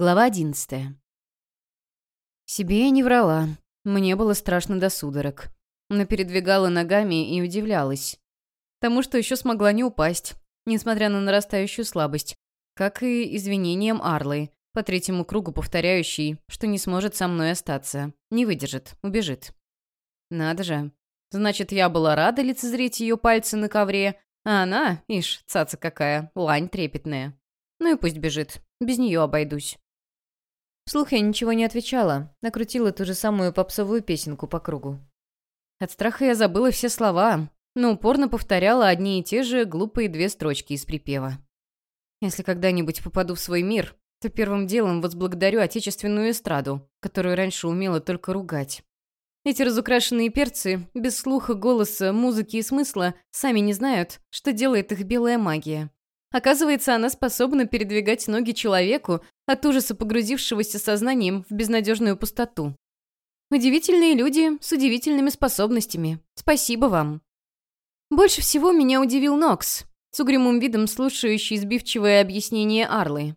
Глава одиннадцатая. Себе я не врала. Мне было страшно до судорог. Но передвигала ногами и удивлялась. Тому, что еще смогла не упасть, несмотря на нарастающую слабость. Как и извинением Арлы, по третьему кругу повторяющей, что не сможет со мной остаться. Не выдержит, убежит. Надо же. Значит, я была рада лицезреть ее пальцы на ковре, а она, ишь, цаца какая, лань трепетная. Ну и пусть бежит. Без нее обойдусь. Вслух я ничего не отвечала, накрутила ту же самую попсовую песенку по кругу. От страха я забыла все слова, но упорно повторяла одни и те же глупые две строчки из припева. Если когда-нибудь попаду в свой мир, то первым делом возблагодарю отечественную эстраду, которую раньше умела только ругать. Эти разукрашенные перцы, без слуха, голоса, музыки и смысла, сами не знают, что делает их белая магия. Оказывается, она способна передвигать ноги человеку, от ужаса погрузившегося сознанием в безнадежную пустоту. Удивительные люди с удивительными способностями. Спасибо вам. Больше всего меня удивил Нокс, с угрюмым видом слушающий сбивчивое объяснение Арлы.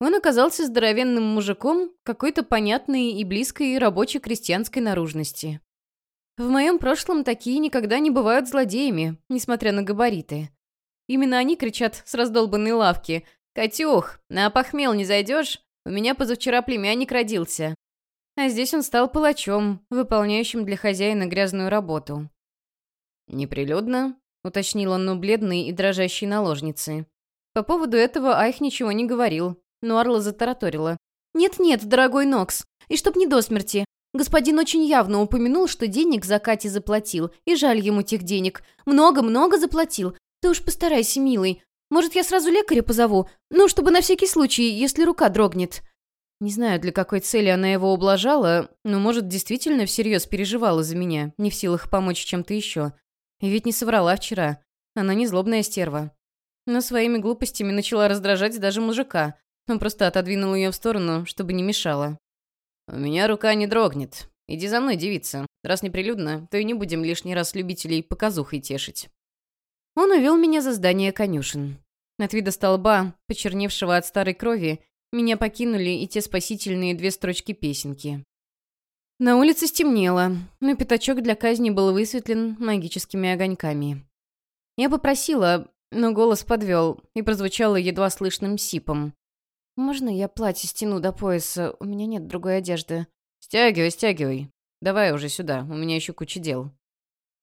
Он оказался здоровенным мужиком какой-то понятной и близкой рабочей крестьянской наружности. В моем прошлом такие никогда не бывают злодеями, несмотря на габариты. Именно они кричат с раздолбанной лавки. «Катюх, на похмел не зайдешь? У меня позавчера племянник родился». А здесь он стал палачом, выполняющим для хозяина грязную работу. «Неприлюдно?» — уточнил он у бледной и дрожащей наложницы. По поводу этого Айх ничего не говорил, но Арла затараторила. «Нет-нет, дорогой Нокс, и чтоб не до смерти. Господин очень явно упомянул, что денег за Кати заплатил, и жаль ему тех денег. Много-много заплатил, «Ты уж постарайся, милый. Может, я сразу лекаря позову? Ну, чтобы на всякий случай, если рука дрогнет». Не знаю, для какой цели она его ублажала, но, может, действительно всерьез переживала за меня, не в силах помочь чем-то еще. И ведь не соврала вчера. Она не злобная стерва. Но своими глупостями начала раздражать даже мужика. Он просто отодвинул ее в сторону, чтобы не мешала. «У меня рука не дрогнет. Иди за мной, девица. Раз неприлюдно, то и не будем лишний раз любителей показухой тешить». Он увел меня за здание конюшен. От вида столба, почерневшего от старой крови, меня покинули и те спасительные две строчки песенки. На улице стемнело, но пятачок для казни был высветлен магическими огоньками. Я попросила, но голос подвел и прозвучало едва слышным сипом. «Можно я платье стяну до пояса? У меня нет другой одежды». «Стягивай, стягивай. Давай уже сюда, у меня еще куча дел».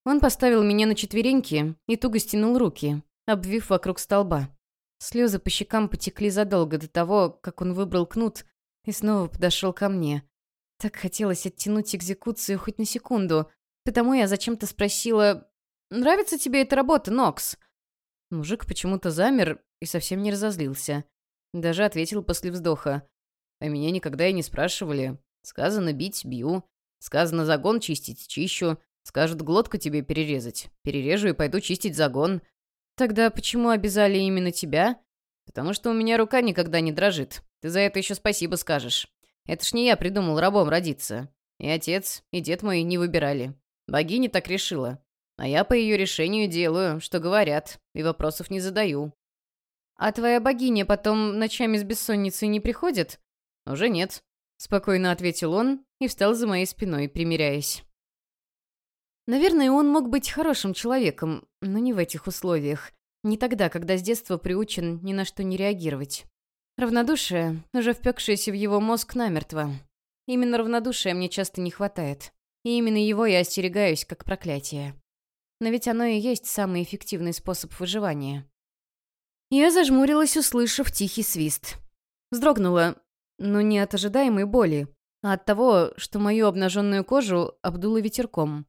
Он поставил меня на четвереньки и туго стянул руки, обвив вокруг столба. Слезы по щекам потекли задолго до того, как он выбрал кнут и снова подошел ко мне. Так хотелось оттянуть экзекуцию хоть на секунду, потому я зачем-то спросила «Нравится тебе эта работа, Нокс?» Мужик почему-то замер и совсем не разозлился. Даже ответил после вздоха. «А меня никогда и не спрашивали. Сказано бить — бью. Сказано загон чистить — чищу. Скажут, глотку тебе перерезать. Перережу и пойду чистить загон. Тогда почему обязали именно тебя? Потому что у меня рука никогда не дрожит. Ты за это еще спасибо скажешь. Это ж не я придумал рабом родиться. И отец, и дед мой не выбирали. Богиня так решила. А я по ее решению делаю, что говорят, и вопросов не задаю. А твоя богиня потом ночами с бессонницей не приходит? Уже нет. Спокойно ответил он и встал за моей спиной, примиряясь. Наверное, он мог быть хорошим человеком, но не в этих условиях. Не тогда, когда с детства приучен ни на что не реагировать. Равнодушие, уже впекшееся в его мозг намертво. Именно равнодушия мне часто не хватает. И именно его я остерегаюсь, как проклятие. Но ведь оно и есть самый эффективный способ выживания. Я зажмурилась, услышав тихий свист. Вздрогнула, но не от ожидаемой боли, а от того, что мою обнаженную кожу обдуло ветерком.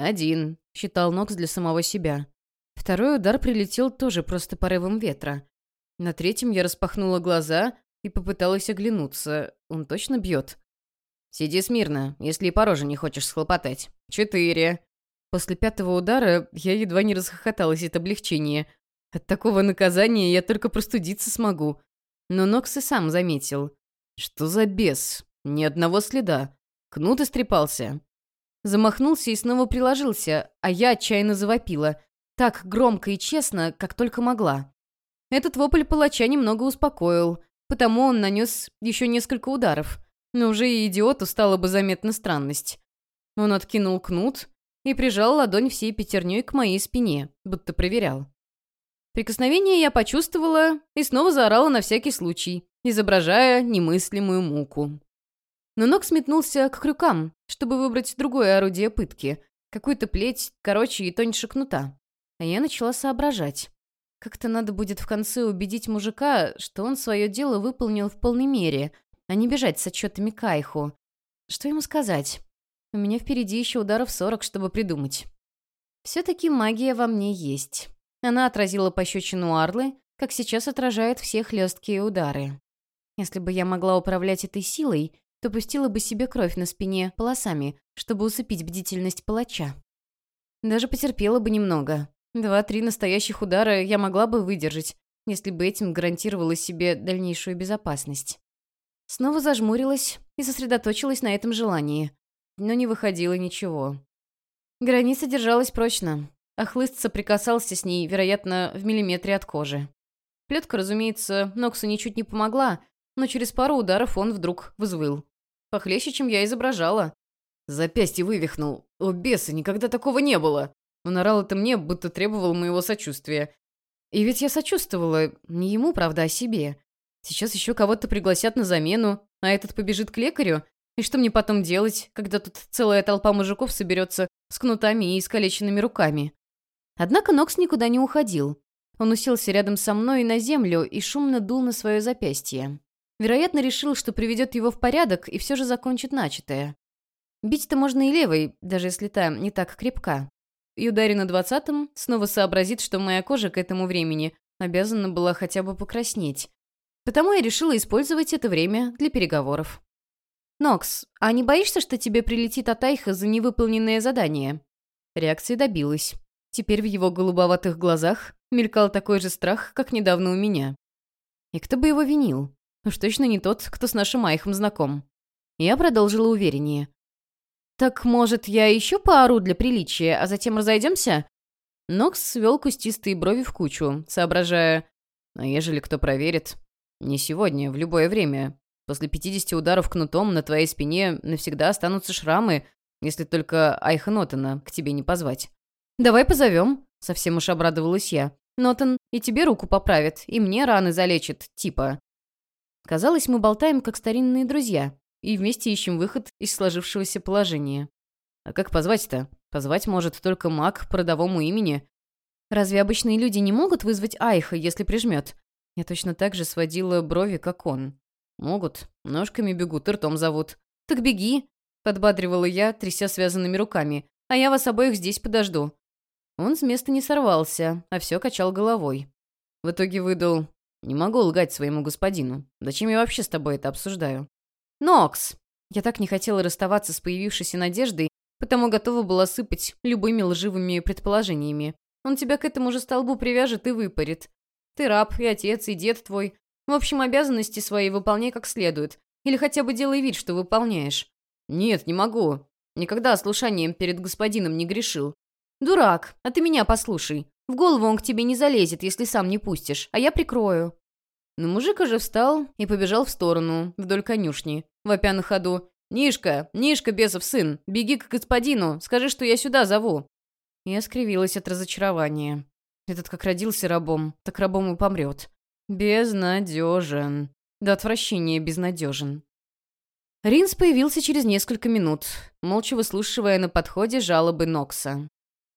«Один», — считал Нокс для самого себя. Второй удар прилетел тоже просто порывом ветра. На третьем я распахнула глаза и попыталась оглянуться. Он точно бьет? «Сиди смирно, если и по роже не хочешь схлопотать. Четыре». После пятого удара я едва не расхохоталась от облегчения. От такого наказания я только простудиться смогу. Но Нокс и сам заметил. «Что за бес? Ни одного следа. Кнут истрепался. Замахнулся и снова приложился, а я отчаянно завопила. Так громко и честно, как только могла. Этот вопль палача немного успокоил. потому он нанес еще несколько ударов, но уже и идиоту стала бы заметна странность. Он откинул кнут и прижал ладонь всей пятерней к моей спине, будто проверял. Прикосновение я почувствовала и снова заорала на всякий случай, изображая немыслимую муку. Но ног сметнулся к крюкам, чтобы выбрать другое орудие пытки, какую-то плеть короче и тоньше кнута. А я начала соображать. Как-то надо будет в конце убедить мужика, что он свое дело выполнил в полной мере, а не бежать с отчетами Кайху. Что ему сказать? У меня впереди еще ударов сорок, чтобы придумать. Все-таки магия во мне есть. Она отразила пощечину Арлы, как сейчас отражает все хлесткие удары. Если бы я могла управлять этой силой, то пустила бы себе кровь на спине полосами, чтобы усыпить бдительность палача. Даже потерпела бы немного. Два-три настоящих удара я могла бы выдержать, если бы этим гарантировала себе дальнейшую безопасность. Снова зажмурилась и сосредоточилась на этом желании, но не выходило ничего. Граница держалась прочно, а хлыст соприкасался с ней, вероятно, в миллиметре от кожи. Плетка, разумеется, Ноксу ничуть не помогла, но через пару ударов он вдруг взвыл. Похлеще, чем я изображала. Запястье вывихнул. О, беса, никогда такого не было. Он орал это мне, будто требовал моего сочувствия. И ведь я сочувствовала, не ему, правда, а себе. Сейчас еще кого-то пригласят на замену, а этот побежит к лекарю. И что мне потом делать, когда тут целая толпа мужиков соберется с кнутами и искалеченными руками? Однако Нокс никуда не уходил. Он уселся рядом со мной на землю и шумно дул на свое запястье. Вероятно, решил, что приведет его в порядок и все же закончит начатое. Бить-то можно и левой, даже если та не так крепка. И удари на двадцатом снова сообразит, что моя кожа к этому времени обязана была хотя бы покраснеть. Потому я решила использовать это время для переговоров. «Нокс, а не боишься, что тебе прилетит от Айха за невыполненное задание?» Реакция добилась. Теперь в его голубоватых глазах мелькал такой же страх, как недавно у меня. И кто бы его винил? Уж точно не тот, кто с нашим Айхом знаком. Я продолжила увереннее. «Так, может, я еще поору для приличия, а затем разойдемся?» Нокс свел кустистые брови в кучу, соображая... «А ежели кто проверит?» «Не сегодня, в любое время. После 50 ударов кнутом на твоей спине навсегда останутся шрамы, если только Айха Нотана к тебе не позвать». «Давай позовем», — совсем уж обрадовалась я. «Нотан и тебе руку поправит, и мне раны залечит, типа». Казалось, мы болтаем, как старинные друзья, и вместе ищем выход из сложившегося положения. А как позвать-то? Позвать может только маг по родовому имени. Разве обычные люди не могут вызвать Айха, если прижмет? Я точно так же сводила брови, как он. Могут. Ножками бегут ртом зовут. Так беги, подбадривала я, тряся связанными руками. А я вас обоих здесь подожду. Он с места не сорвался, а все качал головой. В итоге выдал не могу лгать своему господину. Зачем я вообще с тобой это обсуждаю? Нокс! Я так не хотела расставаться с появившейся надеждой, потому готова была сыпать любыми лживыми предположениями. Он тебя к этому же столбу привяжет и выпарит. Ты раб, и отец, и дед твой. В общем, обязанности свои выполняй как следует. Или хотя бы делай вид, что выполняешь. Нет, не могу. Никогда ослушанием перед господином не грешил. Дурак, а ты меня послушай. В голову он к тебе не залезет, если сам не пустишь, а я прикрою». Но мужик уже встал и побежал в сторону, вдоль конюшни, вопя на ходу. «Нишка, Нишка, бесов сын, беги к господину, скажи, что я сюда зову». Я скривилась от разочарования. Этот как родился рабом, так рабом и помрет. Безнадежен. До отвращения безнадежен. Ринс появился через несколько минут, молча выслушивая на подходе жалобы Нокса.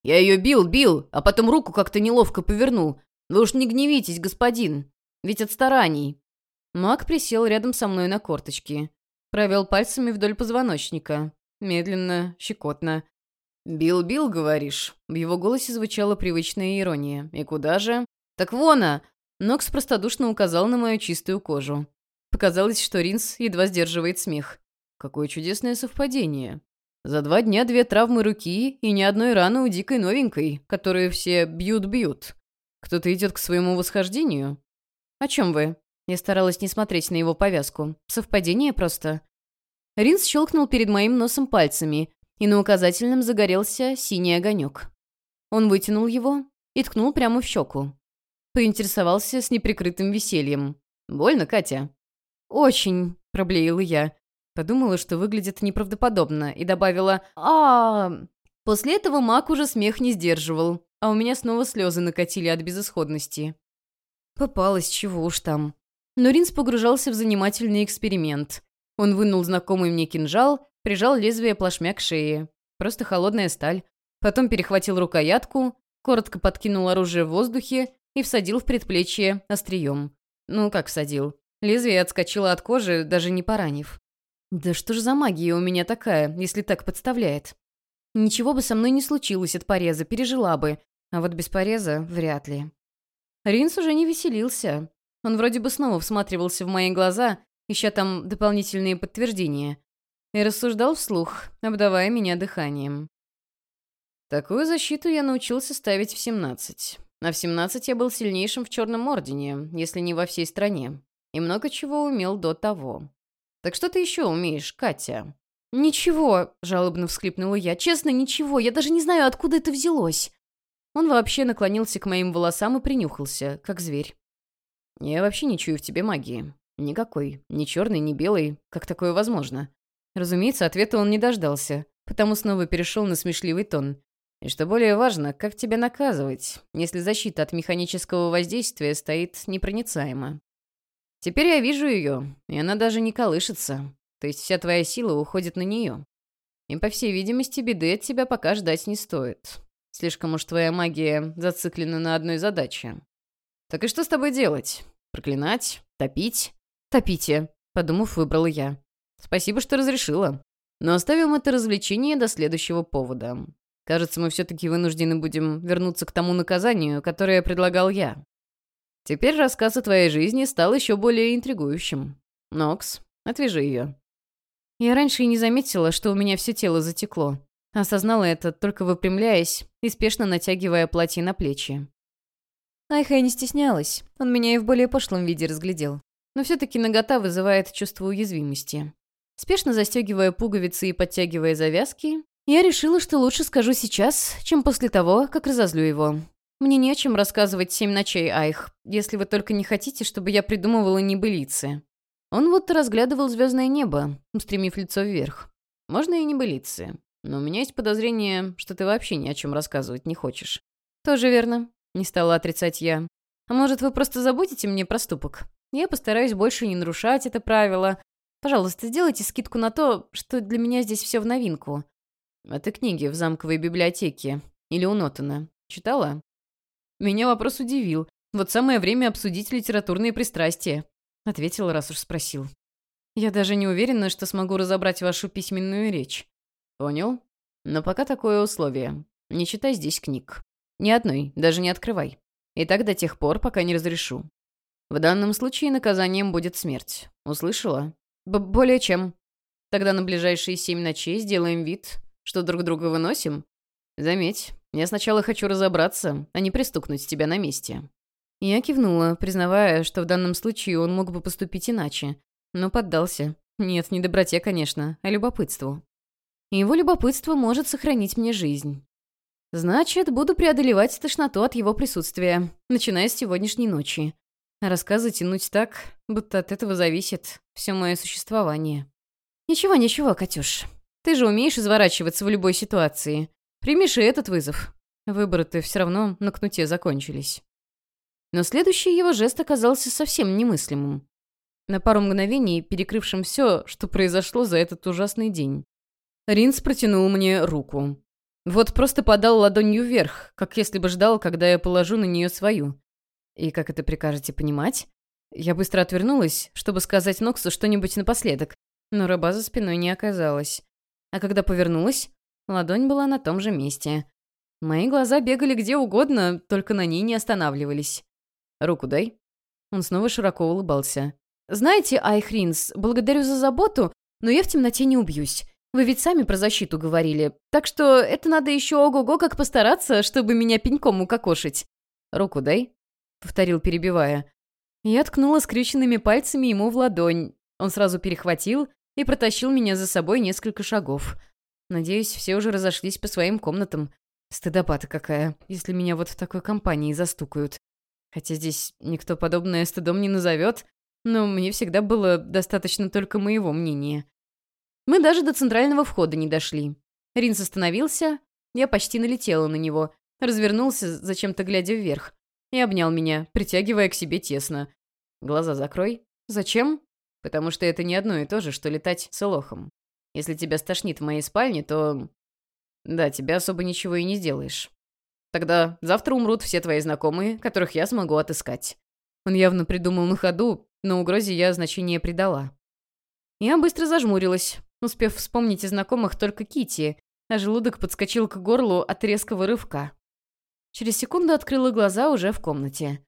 Я ее бил, бил, а потом руку как-то неловко повернул. Вы уж не гневитесь, господин. Ведь от стараний». Маг присел рядом со мной на корточки. Провел пальцами вдоль позвоночника. Медленно, щекотно. «Бил-бил, говоришь?» В его голосе звучала привычная ирония. «И куда же?» «Так вон, а!» Нокс простодушно указал на мою чистую кожу. Показалось, что Ринс едва сдерживает смех. «Какое чудесное совпадение. За два дня две травмы руки и ни одной раны у дикой новенькой, которые все бьют-бьют. Кто-то идет к своему восхождению? О чем вы? Я старалась не смотреть на его повязку. Совпадение просто. Ринс щелкнул перед моим носом пальцами, и на указательном загорелся синий огонек. Он вытянул его и ткнул прямо в щеку. Поинтересовался с неприкрытым весельем. «Больно, Катя?» «Очень», — проблеяла я. Подумала, что выглядит неправдоподобно, и добавила а, После этого Мак уже смех не сдерживал, а у меня снова слезы накатили от безысходности. Попалось, чего уж там. Но Ринс погружался в занимательный эксперимент. Он вынул знакомый мне кинжал, прижал лезвие плашмя к шее. Просто холодная сталь. Потом перехватил рукоятку, коротко подкинул оружие в воздухе и всадил в предплечье острием. Ну, как всадил? Лезвие отскочило от кожи, даже не поранив. Да что ж за магия у меня такая, если так подставляет? Ничего бы со мной не случилось от пореза, пережила бы. А вот без пореза вряд ли. Ринс уже не веселился. Он вроде бы снова всматривался в мои глаза, ища там дополнительные подтверждения. И рассуждал вслух, обдавая меня дыханием. Такую защиту я научился ставить в 17. А в 17 я был сильнейшим в Черном Ордене, если не во всей стране. И много чего умел до того. Так что ты еще умеешь, Катя? «Ничего», — жалобно всхлипнула я. «Честно, ничего. Я даже не знаю, откуда это взялось». Он вообще наклонился к моим волосам и принюхался, как зверь. «Я вообще не чую в тебе магии. Никакой. Ни черный, ни белый. Как такое возможно?» Разумеется, ответа он не дождался, потому снова перешел на смешливый тон. «И что более важно, как тебя наказывать, если защита от механического воздействия стоит непроницаемо? Теперь я вижу ее, и она даже не колышется. То есть вся твоя сила уходит на нее. И, по всей видимости, беды от тебя пока ждать не стоит. Слишком уж твоя магия зациклена на одной задаче. Так и что с тобой делать? Проклинать? Топить? Топите, подумав, выбрала я. Спасибо, что разрешила. Но оставим это развлечение до следующего повода. Кажется, мы все-таки вынуждены будем вернуться к тому наказанию, которое предлагал я. Теперь рассказ о твоей жизни стал еще более интригующим. Нокс, отвяжи ее. Я раньше и не заметила, что у меня все тело затекло. Осознала это, только выпрямляясь и спешно натягивая платье на плечи. Айха не стеснялась, он меня и в более пошлом виде разглядел. Но все-таки нагота вызывает чувство уязвимости. Спешно застегивая пуговицы и подтягивая завязки, я решила, что лучше скажу сейчас, чем после того, как разозлю его. Мне не о чем рассказывать семь ночей, Айх, если вы только не хотите, чтобы я придумывала небылицы. Он вот разглядывал звездное небо, устремив лицо вверх. Можно и небылицы. Но у меня есть подозрение, что ты вообще ни о чем рассказывать не хочешь. Тоже верно. Не стала отрицать я. А может, вы просто забудете мне проступок? Я постараюсь больше не нарушать это правило. Пожалуйста, сделайте скидку на то, что для меня здесь все в новинку. А ты книги в замковой библиотеке или у Нотона читала? Меня вопрос удивил. Вот самое время обсудить литературные пристрастия. Ответил, раз уж спросил. Я даже не уверена, что смогу разобрать вашу письменную речь. Понял? Но пока такое условие. Не читай здесь книг. Ни одной, даже не открывай. И так до тех пор, пока не разрешу. В данном случае наказанием будет смерть. Услышала? Б более чем. Тогда на ближайшие семь ночей сделаем вид, что друг друга выносим. Заметь, я сначала хочу разобраться, а не пристукнуть тебя на месте. Я кивнула, признавая, что в данном случае он мог бы поступить иначе. Но поддался. Нет, не доброте, конечно, а любопытству. Его любопытство может сохранить мне жизнь. Значит, буду преодолевать тошноту от его присутствия, начиная с сегодняшней ночи. Рассказы тянуть так, будто от этого зависит все мое существование. Ничего, ничего, Катюш. Ты же умеешь изворачиваться в любой ситуации. Примешь и этот вызов. Выборы-то все равно на кнуте закончились. Но следующий его жест оказался совсем немыслимым. На пару мгновений перекрывшим все, что произошло за этот ужасный день. Ринс протянул мне руку. Вот просто подал ладонью вверх, как если бы ждал, когда я положу на нее свою. И как это прикажете понимать? Я быстро отвернулась, чтобы сказать Ноксу что-нибудь напоследок, но раба за спиной не оказалась. А когда повернулась, ладонь была на том же месте. Мои глаза бегали где угодно, только на ней не останавливались. Руку дай». Он снова широко улыбался. «Знаете, Айхринс, благодарю за заботу, но я в темноте не убьюсь. Вы ведь сами про защиту говорили. Так что это надо еще ого-го как постараться, чтобы меня пеньком укокошить». «Руку дай», — повторил, перебивая. Я ткнула скрюченными пальцами ему в ладонь. Он сразу перехватил и протащил меня за собой несколько шагов. Надеюсь, все уже разошлись по своим комнатам. Стыдопата какая, если меня вот в такой компании застукают. Хотя здесь никто подобное стыдом не назовет. но мне всегда было достаточно только моего мнения. Мы даже до центрального входа не дошли. Ринс остановился, я почти налетела на него, развернулся, зачем-то глядя вверх, и обнял меня, притягивая к себе тесно. «Глаза закрой». «Зачем?» «Потому что это не одно и то же, что летать с Элохом. Если тебя стошнит в моей спальне, то... Да, тебе особо ничего и не сделаешь. Тогда завтра умрут все твои знакомые, которых я смогу отыскать». Он явно придумал на ходу, но угрозе я значение придала. Я быстро зажмурилась, успев вспомнить из знакомых только Кити, а желудок подскочил к горлу от резкого рывка. Через секунду открыла глаза уже в комнате.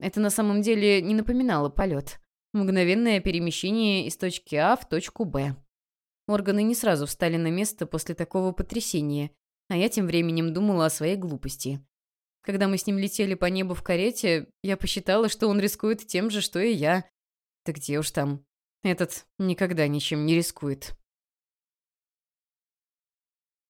Это на самом деле не напоминало полет. Мгновенное перемещение из точки А в точку Б. Органы не сразу встали на место после такого потрясения, а я тем временем думала о своей глупости. Когда мы с ним летели по небу в карете, я посчитала, что он рискует тем же, что и я. Да где уж там. Этот никогда ничем не рискует.